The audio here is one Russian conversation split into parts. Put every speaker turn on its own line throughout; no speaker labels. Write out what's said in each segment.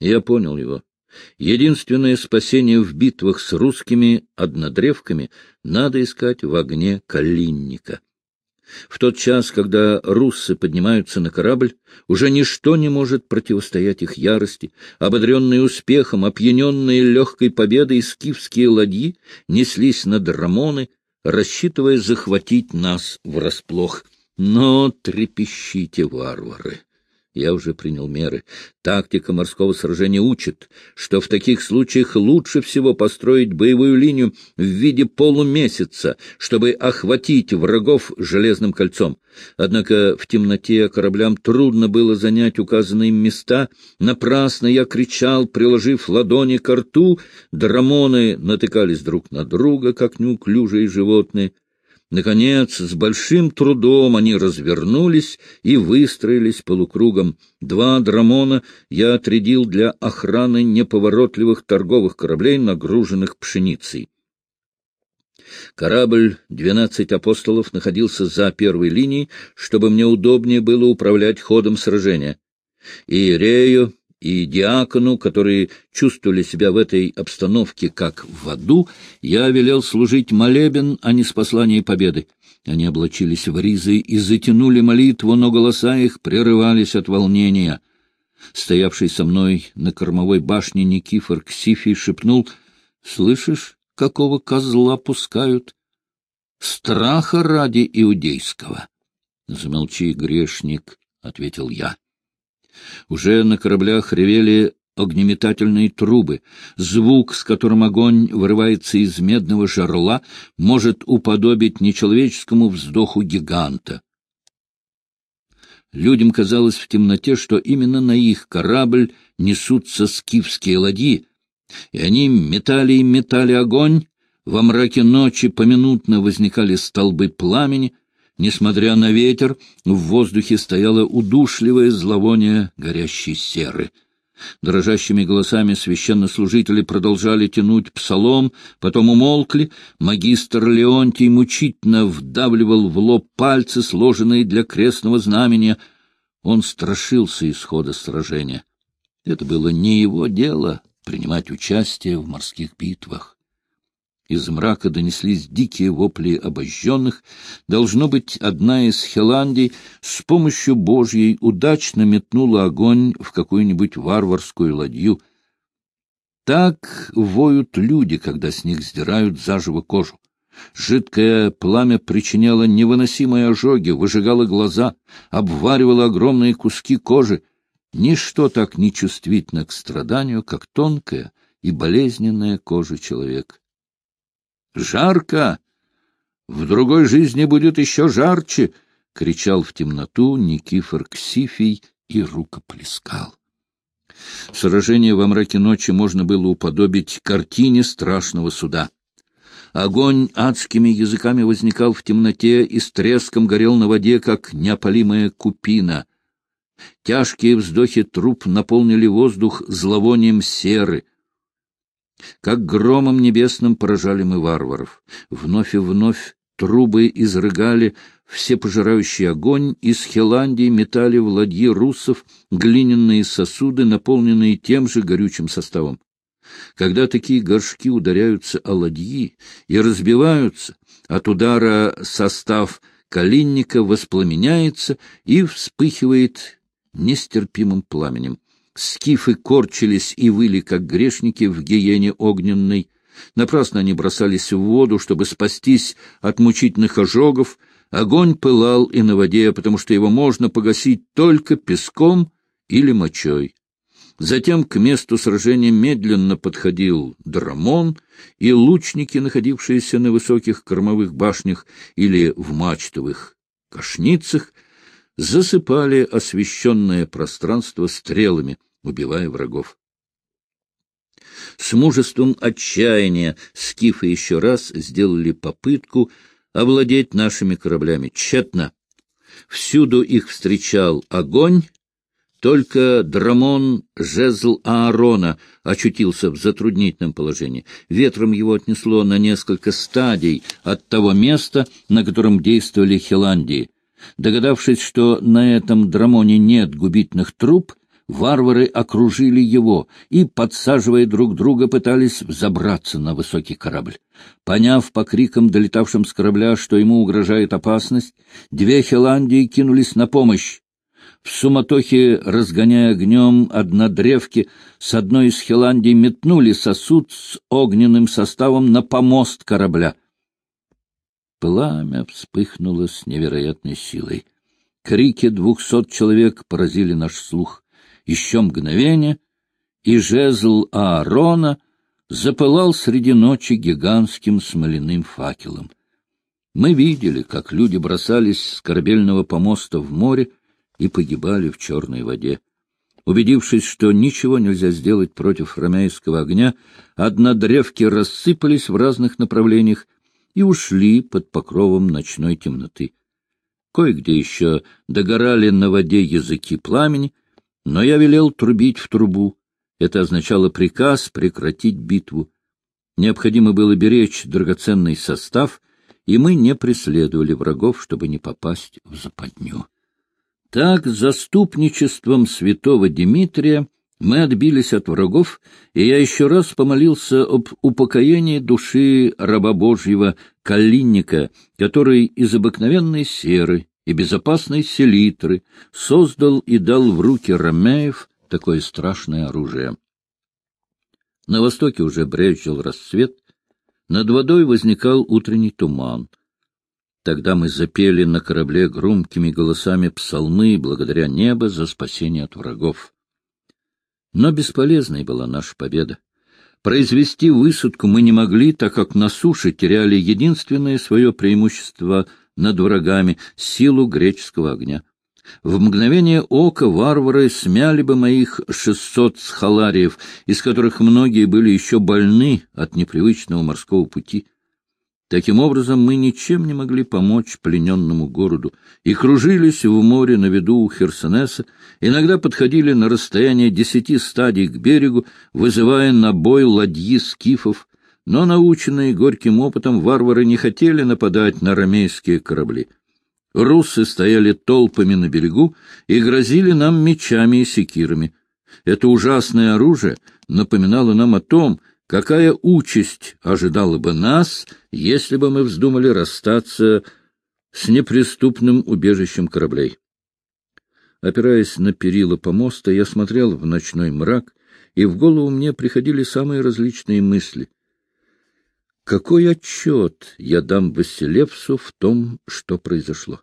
Я понял его. Единственное спасение в битвах с русскими однодревками надо искать в огне калинника. В тот час, когда руссы поднимаются на корабль, уже ничто не может противостоять их ярости. Ободренные успехом, опьяненные легкой победой, скифские ладьи неслись на Драмоны, рассчитывая захватить нас врасплох. Но трепещите, варвары! Я уже принял меры. Тактика морского сражения учит, что в таких случаях лучше всего построить боевую линию в виде полумесяца, чтобы охватить врагов железным кольцом. Однако в темноте кораблям трудно было занять указанные места. Напрасно я кричал, приложив ладони к рту. Драмоны натыкались друг на друга, как неуклюжие животные. Наконец, с большим трудом они развернулись и выстроились полукругом. Два драмона я отрядил для охраны неповоротливых торговых кораблей, нагруженных пшеницей. Корабль «Двенадцать апостолов» находился за первой линией, чтобы мне удобнее было управлять ходом сражения. И Рею и диакону, которые чувствовали себя в этой обстановке как в аду, я велел служить молебен, а не спаслание победы. Они облачились в ризы и затянули молитву, но голоса их прерывались от волнения. Стоявший со мной на кормовой башне Никифор Ксифий шепнул, — Слышишь, какого козла пускают? Страха ради иудейского. — Замолчи, грешник, — ответил я. Уже на кораблях ревели огнеметательные трубы. Звук, с которым огонь вырывается из медного жерла, может уподобить нечеловеческому вздоху гиганта. Людям казалось в темноте, что именно на их корабль несутся скифские ладьи, и они метали и метали огонь, во мраке ночи поминутно возникали столбы пламени — Несмотря на ветер, в воздухе стояло удушливое зловоние горящей серы. Дрожащими голосами священнослужители продолжали тянуть псалом, потом умолкли. Магистр Леонтий мучительно вдавливал в лоб пальцы, сложенные для крестного знамения. Он страшился исхода сражения. Это было не его дело принимать участие в морских битвах. Из мрака донеслись дикие вопли обожженных. Должно быть, одна из Хеландий с помощью Божьей удачно метнула огонь в какую-нибудь варварскую ладью. Так воют люди, когда с них сдирают заживо кожу. Жидкое пламя причиняло невыносимые ожоги, выжигало глаза, обваривало огромные куски кожи. Ничто так не чувствительно к страданию, как тонкая и болезненная кожа человека. Жарко! В другой жизни будет еще жарче! — кричал в темноту Никифор Ксифий и рукоплескал. Сражение во мраке ночи можно было уподобить картине страшного суда. Огонь адскими языками возникал в темноте и с треском горел на воде, как неопалимая купина. Тяжкие вздохи труп наполнили воздух зловонием серы — как громом небесным поражали мы варваров. Вновь и вновь трубы изрыгали всепожирающий огонь, из Хеландии метали в ладьи руссов глиняные сосуды, наполненные тем же горючим составом. Когда такие горшки ударяются о ладьи и разбиваются, от удара состав калинника воспламеняется и вспыхивает нестерпимым пламенем. Скифы корчились и выли, как грешники в гиене огненной. Напрасно они бросались в воду, чтобы спастись от мучительных ожогов. Огонь пылал и на воде, потому что его можно погасить только песком или мочой. Затем к месту сражения медленно подходил Драмон, и лучники, находившиеся на высоких кормовых башнях или в мачтовых кошницах, засыпали освещенное пространство стрелами — убивая врагов. С мужеством отчаяния скифы еще раз сделали попытку овладеть нашими кораблями. Тщетно. Всюду их встречал огонь, только Драмон, жезл Аарона, очутился в затруднительном положении. Ветром его отнесло на несколько стадий от того места, на котором действовали Хеландии. Догадавшись, что на этом Драмоне нет губительных труб, Варвары окружили его и, подсаживая друг друга, пытались взобраться на высокий корабль. Поняв по крикам, долетавшим с корабля, что ему угрожает опасность, две Хеландии кинулись на помощь. В суматохе, разгоняя огнем однодревки, с одной из Хеландий метнули сосуд с огненным составом на помост корабля. Пламя вспыхнуло с невероятной силой. Крики двухсот человек поразили наш слух. Еще мгновение, и жезл Аарона запылал среди ночи гигантским смоляным факелом. Мы видели, как люди бросались с корабельного помоста в море и погибали в черной воде. Убедившись, что ничего нельзя сделать против ромейского огня, однодревки рассыпались в разных направлениях и ушли под покровом ночной темноты. Кое-где еще догорали на воде языки пламени, но я велел трубить в трубу. Это означало приказ прекратить битву. Необходимо было беречь драгоценный состав, и мы не преследовали врагов, чтобы не попасть в западню. Так, заступничеством святого Дмитрия мы отбились от врагов, и я еще раз помолился об упокоении души раба Божьего Калинника, который из обыкновенной серы и безопасной селитры создал и дал в руки ромеев такое страшное оружие. На востоке уже брезжил рассвет, над водой возникал утренний туман. Тогда мы запели на корабле громкими голосами псалмы благодаря небо за спасение от врагов. Но бесполезной была наша победа. Произвести высадку мы не могли, так как на суше теряли единственное свое преимущество над врагами силу греческого огня. В мгновение ока варвары смяли бы моих шестьсот схалариев, из которых многие были еще больны от непривычного морского пути. Таким образом, мы ничем не могли помочь плененному городу и кружились в море на виду у Херсонеса, иногда подходили на расстояние десяти стадий к берегу, вызывая на бой ладьи скифов, но, наученные горьким опытом, варвары не хотели нападать на ромейские корабли. Руссы стояли толпами на берегу и грозили нам мечами и секирами. Это ужасное оружие напоминало нам о том, какая участь ожидала бы нас, если бы мы вздумали расстаться с неприступным убежищем кораблей. Опираясь на перила помоста, я смотрел в ночной мрак, и в голову мне приходили самые различные мысли. Какой отчет я дам Василевсу в том, что произошло?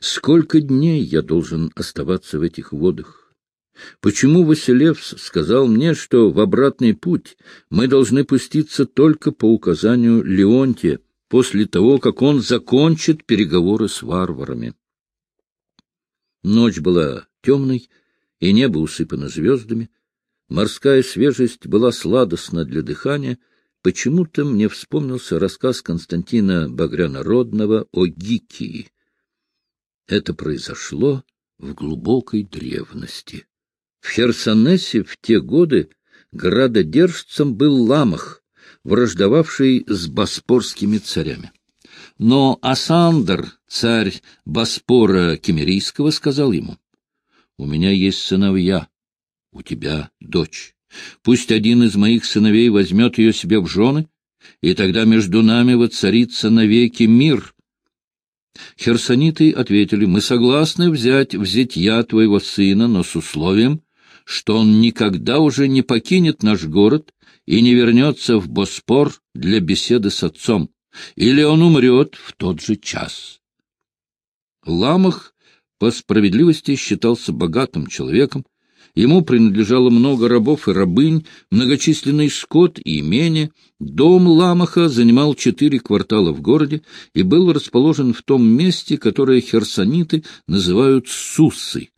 Сколько дней я должен оставаться в этих водах? Почему Василевс сказал мне, что в обратный путь мы должны пуститься только по указанию Леонтия, после того, как он закончит переговоры с варварами? Ночь была темной, и небо усыпано звездами. Морская свежесть была сладостна для дыхания — Почему-то мне вспомнился рассказ Константина Багрянародного о Гикии. Это произошло в глубокой древности. В Херсонесе в те годы градодержцем был Ламах, враждовавший с боспорскими царями. Но Асандр, царь Боспора Кемерийского, сказал ему, «У меня есть сыновья, у тебя дочь. Пусть один из моих сыновей возьмет ее себе в жены, и тогда между нами воцарится навеки мир. Херсониты ответили, мы согласны взять в зятья твоего сына, но с условием, что он никогда уже не покинет наш город и не вернется в Боспор для беседы с отцом, или он умрет в тот же час. Ламах по справедливости считался богатым человеком, Ему принадлежало много рабов и рабынь, многочисленный скот и имение. Дом Ламаха занимал четыре квартала в городе и был расположен в том месте, которое херсониты называют Суссы.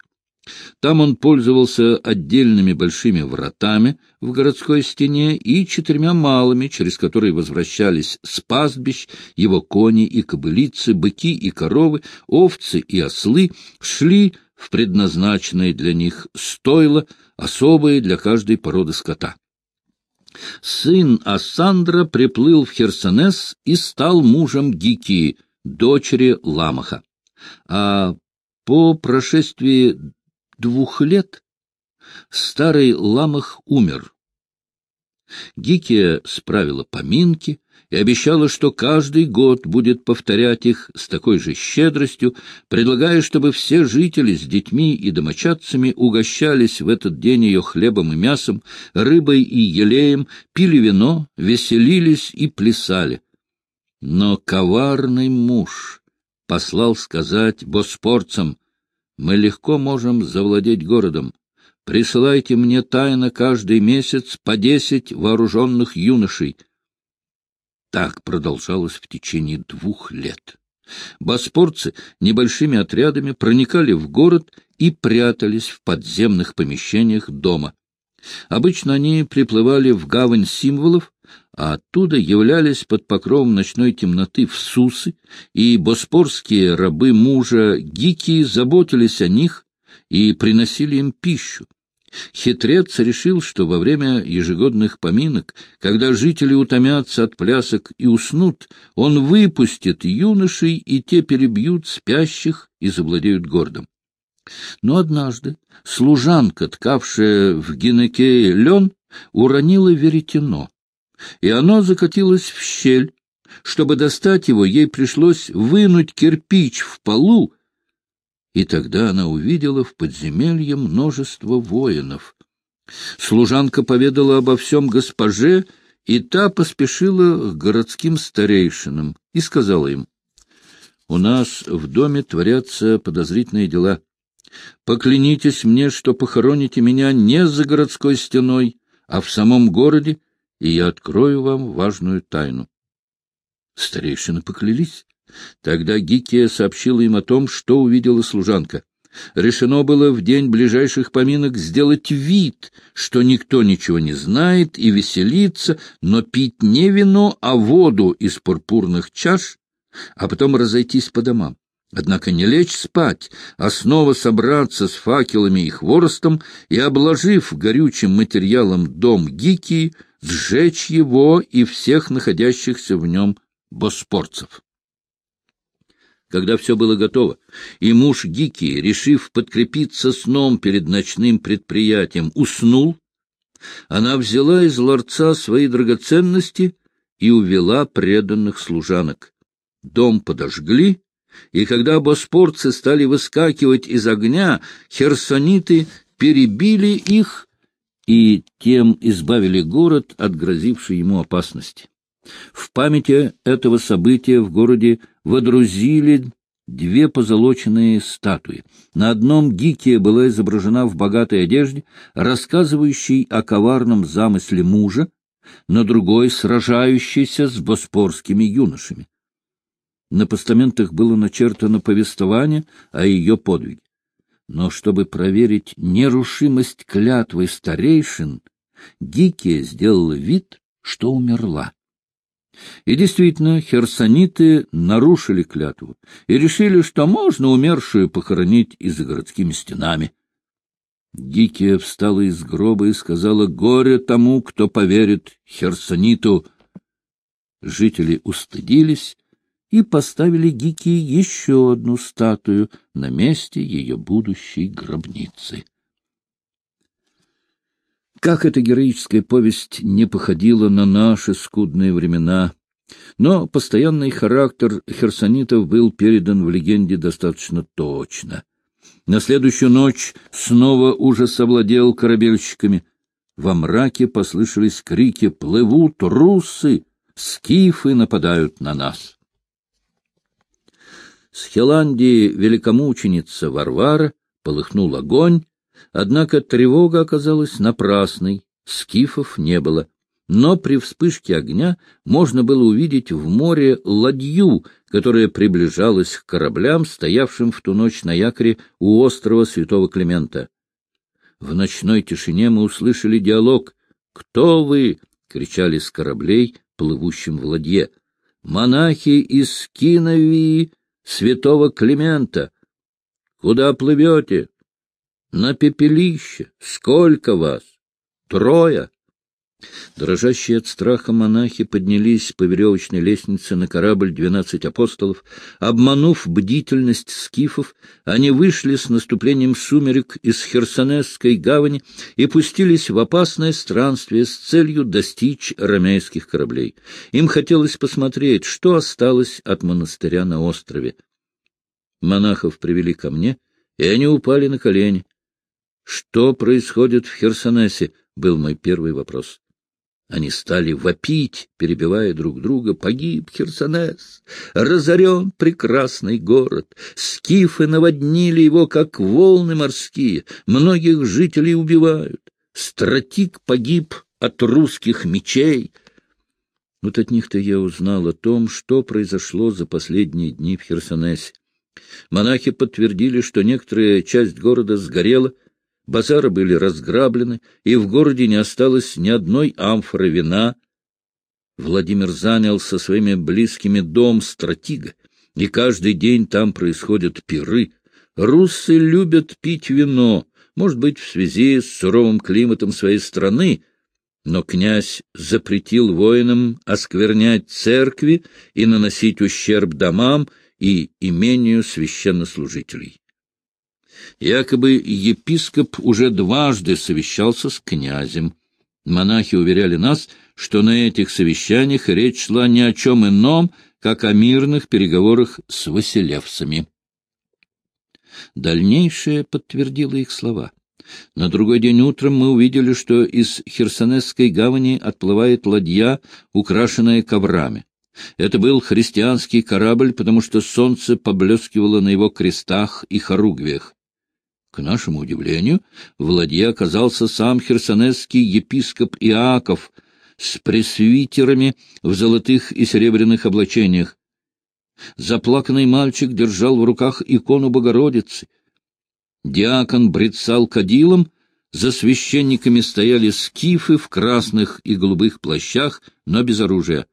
Там он пользовался отдельными большими вратами в городской стене и четырьмя малыми, через которые возвращались с пастбищ его кони и кобылицы, быки и коровы, овцы и ослы, шли в предназначенные для них стойла, особые для каждой породы скота. Сын Ассандра приплыл в Херсонес и стал мужем Гики, дочери Ламаха. А по прошествии двух лет старый ламах умер. Гикия справила поминки и обещала, что каждый год будет повторять их с такой же щедростью, предлагая, чтобы все жители с детьми и домочадцами угощались в этот день ее хлебом и мясом, рыбой и елеем, пили вино, веселились и плясали. Но коварный муж послал сказать боспорцам, «Мы легко можем завладеть городом. Присылайте мне тайно каждый месяц по десять вооруженных юношей». Так продолжалось в течение двух лет. Боспорцы небольшими отрядами проникали в город и прятались в подземных помещениях дома. Обычно они приплывали в гавань символов, а оттуда являлись под покровом ночной темноты в Сусы, и боспорские рабы мужа Гики заботились о них и приносили им пищу. Хитрец решил, что во время ежегодных поминок, когда жители утомятся от плясок и уснут, он выпустит юношей, и те перебьют спящих и завладеют городом. Но однажды служанка, ткавшая в гинекее лен, уронила веретено, и оно закатилось в щель. Чтобы достать его, ей пришлось вынуть кирпич в полу, и тогда она увидела в подземелье множество воинов. Служанка поведала обо всем госпоже, и та поспешила к городским старейшинам и сказала им, «У нас в доме творятся подозрительные дела. Поклянитесь мне, что похороните меня не за городской стеной, а в самом городе, и я открою вам важную тайну. Старейшины поклялись. Тогда Гикия сообщила им о том, что увидела служанка. Решено было в день ближайших поминок сделать вид, что никто ничего не знает и веселиться, но пить не вино, а воду из пурпурных чаш, а потом разойтись по домам. Однако не лечь спать, а снова собраться с факелами и хворостом и, обложив горючим материалом дом Гикии, сжечь его и всех находящихся в нем боспорцев. Когда все было готово, и муж Гики, решив подкрепиться сном перед ночным предприятием, уснул, она взяла из ларца свои драгоценности и увела преданных служанок. Дом подожгли, и когда боспорцы стали выскакивать из огня, херсониты перебили их и тем избавили город от грозившей ему опасности. В памяти этого события в городе водрузили две позолоченные статуи. На одном Гикия была изображена в богатой одежде, рассказывающей о коварном замысле мужа, на другой — сражающейся с боспорскими юношами. На постаментах было начертано повествование о ее подвиге но чтобы проверить нерушимость клятвы старейшин, Гикия сделала вид, что умерла. И действительно, херсониты нарушили клятву и решили, что можно умершую похоронить и за городскими стенами. Гикия встала из гроба и сказала «Горе тому, кто поверит Херсониту». Жители устыдились и поставили Гики еще одну статую на месте ее будущей гробницы. Как эта героическая повесть не походила на наши скудные времена, но постоянный характер херсонитов был передан в легенде достаточно точно. На следующую ночь снова ужас овладел корабельщиками. Во мраке послышались крики «Плывут русы! Скифы нападают на нас!» С Хеландии великомученица Варвара полыхнул огонь, однако тревога оказалась напрасной, скифов не было. Но при вспышке огня можно было увидеть в море ладью, которая приближалась к кораблям, стоявшим в ту ночь на якоре у острова Святого Климента. В ночной тишине мы услышали диалог «Кто вы?» — кричали с кораблей, плывущим в ладье. «Монахи из Киновии!» святого Климента. Куда плывете? На пепелище. Сколько вас? Трое. Дрожащие от страха монахи поднялись по веревочной лестнице на корабль двенадцать апостолов. Обманув бдительность скифов, они вышли с наступлением сумерек из Херсонесской гавани и пустились в опасное странствие с целью достичь ромейских кораблей. Им хотелось посмотреть, что осталось от монастыря на острове. Монахов привели ко мне, и они упали на колени. «Что происходит в Херсонесе?» — был мой первый вопрос. Они стали вопить, перебивая друг друга. Погиб Херсонес, разорен прекрасный город. Скифы наводнили его, как волны морские. Многих жителей убивают. Стратик погиб от русских мечей. Вот от них-то я узнал о том, что произошло за последние дни в Херсонесе. Монахи подтвердили, что некоторая часть города сгорела, базары были разграблены, и в городе не осталось ни одной амфоры вина. Владимир занял со своими близкими дом стратига, и каждый день там происходят пиры. Руссы любят пить вино, может быть, в связи с суровым климатом своей страны, но князь запретил воинам осквернять церкви и наносить ущерб домам и имению священнослужителей. Якобы епископ уже дважды совещался с князем. Монахи уверяли нас, что на этих совещаниях речь шла ни о чем ином, как о мирных переговорах с Василевсами. Дальнейшее подтвердило их слова. На другой день утром мы увидели, что из Херсонесской гавани отплывает ладья, украшенная коврами. Это был христианский корабль, потому что солнце поблескивало на его крестах и хоругвиях. К нашему удивлению, в ладье оказался сам херсонесский епископ Иаков с пресвитерами в золотых и серебряных облачениях. Заплаканный мальчик держал в руках икону Богородицы. Диакон брецал кадилом, за священниками стояли скифы в красных и голубых плащах, но без оружия.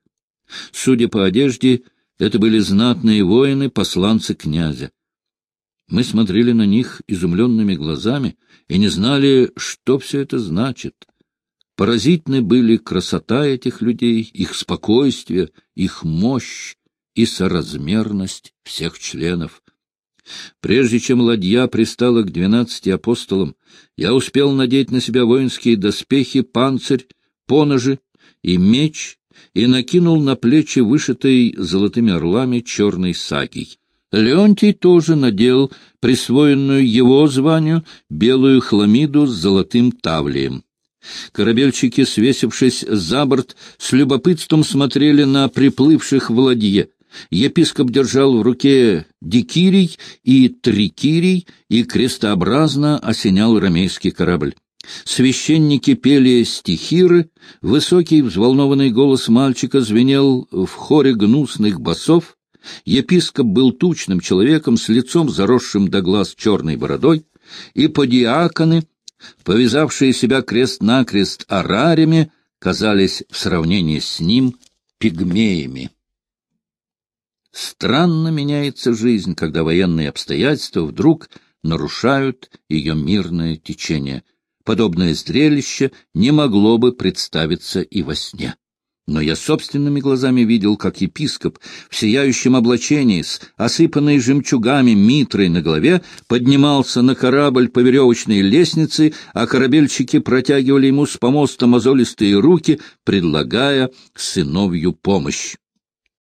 Судя по одежде, это были знатные воины, посланцы князя. Мы смотрели на них изумленными глазами и не знали, что все это значит. Поразительны были красота этих людей, их спокойствие, их мощь и соразмерность всех членов. Прежде чем ладья пристала к двенадцати апостолам, я успел надеть на себя воинские доспехи, панцирь, поножи и меч и накинул на плечи вышитый золотыми орлами черный сакий. Леонтий тоже надел присвоенную его званию белую хламиду с золотым тавлием. Корабельщики, свесившись за борт, с любопытством смотрели на приплывших в ладье. Епископ держал в руке дикирий и трикирий и крестообразно осенял ромейский корабль. Священники пели стихиры, высокий взволнованный голос мальчика звенел в хоре гнусных басов, Епископ был тучным человеком с лицом, заросшим до глаз черной бородой, и подиаконы, повязавшие себя крест-накрест арарями, казались в сравнении с ним пигмеями. Странно меняется жизнь, когда военные обстоятельства вдруг нарушают ее мирное течение. Подобное зрелище не могло бы представиться и во сне. Но я собственными глазами видел, как епископ в сияющем облачении с осыпанной жемчугами митрой на голове поднимался на корабль по веревочной лестнице, а корабельщики протягивали ему с помоста мозолистые руки, предлагая сыновью помощь.